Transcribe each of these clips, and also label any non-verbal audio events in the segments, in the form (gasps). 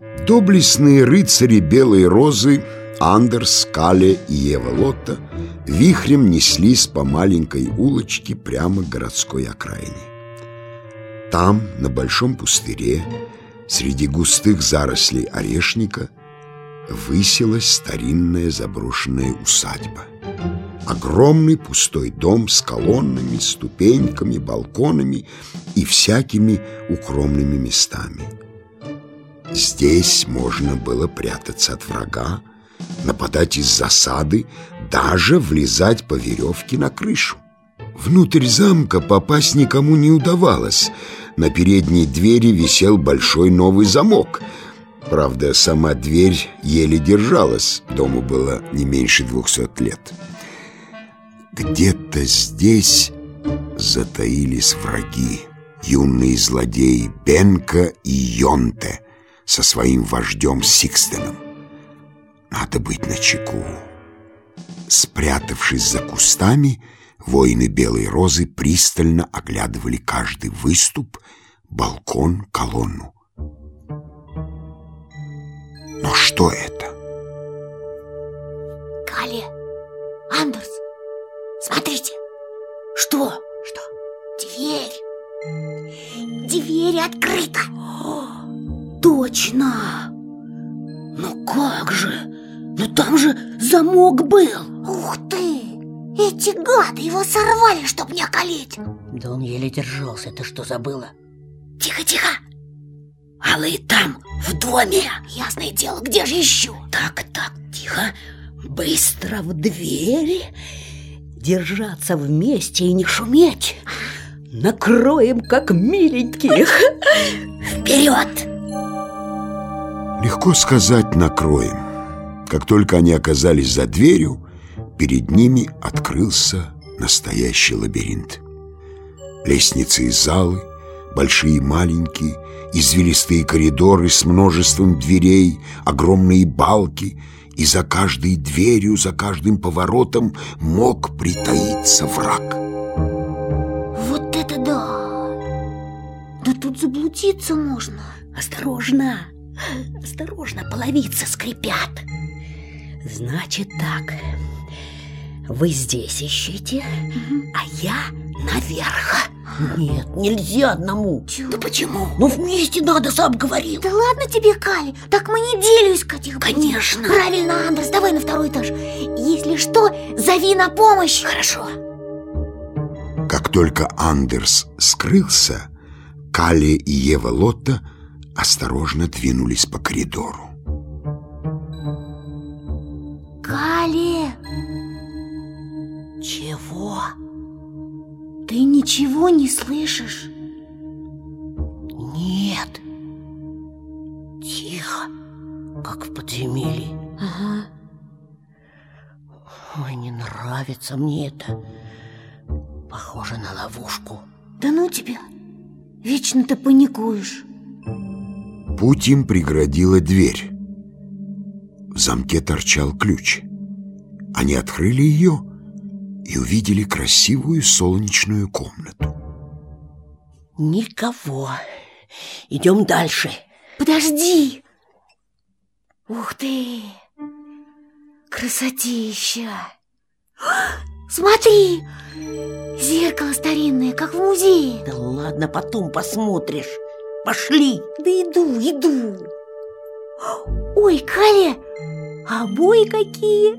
Доблестные рыцари Белой Розы Андерс, Кале и Ева Лотта вихрем неслись по маленькой улочке прямо к городской окраине. Там, на большом пустыре, среди густых зарослей орешника, высилась старинная заброшенная усадьба. Огромный пустой дом с колоннами, ступеньками, балконами и всякими укромными местами. Здесь можно было прятаться от врага, нападать из засады, даже влезать по веревке на крышу. Внутрь замка попасть никому не удавалось. На передней двери висел большой новый замок. Правда, сама дверь еле держалась. Дому было не меньше двухсот лет. Где-то здесь затаились враги. Юные злодеи Бенка и Йонте со своим вождем Сикстеном. Надо быть начеку. Спрятавшись за кустами, воины Белой Розы пристально оглядывали каждый выступ, балкон, колонну. Но что это? Кали, Андерс, смотрите. Что? Что? Дверь. Дверь открыта. Точно. Ну как же? Но там же замок был Ух ты! Эти гады его сорвали, чтоб не околеть Да он еле держался, ты что забыла? Тихо, тихо Алла и там, в доме Ясное дело, где же еще? Так, так, тихо Быстро в двери Держаться вместе и не шуметь Накроем, как миленьких Вперед! Легко сказать «накроем» Как только они оказались за дверью, перед ними открылся настоящий лабиринт. Лестницы и залы, большие и маленькие, извилистые коридоры с множеством дверей, огромные балки, и за каждой дверью, за каждым поворотом мог притаиться враг. Вот это да! Да тут заблудиться можно Осторожно, осторожно, половицы скрипят Значит так, вы здесь ищите, а я наверх Нет, нельзя одному Чего? Да почему? Ну вместе надо, сам говорил Да ладно тебе, Кали, так мы неделю искать их будем. Конечно. Правильно, Андрес, давай на второй этаж Если что, зови на помощь Хорошо Как только Андерс скрылся, Калли и Ева Лотта осторожно двинулись по коридору. Кали, Чего? ты ничего не слышишь? Нет. Тихо, как в подземелье. Ага. Ой, не нравится мне это. Похоже на ловушку. Да ну тебя, вечно ты паникуешь Путь им преградила дверь. В замке торчал ключ. Они открыли ее и увидели красивую солнечную комнату. Никого. Идем дальше. Подожди. Ух ты. Красотища. (gasps) Смотри. Зеркало старинное, как в музее. Да ладно, потом посмотришь Пошли. Да иду, иду. Ой, Каля, обои какие?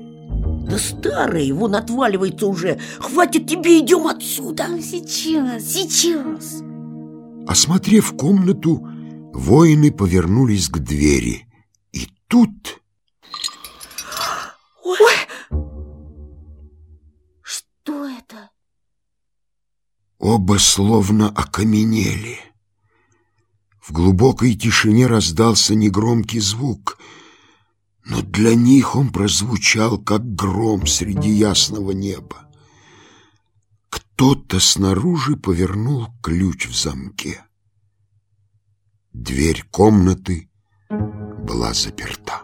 Да старые, вон отваливается уже. Хватит тебе, идем отсюда. Ну сейчас, сейчас. Осмотрев комнату, воины повернулись к двери. И тут Что это? оба словно окаменели. В глубокой тишине раздался негромкий звук, но для них он прозвучал, как гром среди ясного неба. Кто-то снаружи повернул ключ в замке. Дверь комнаты была заперта.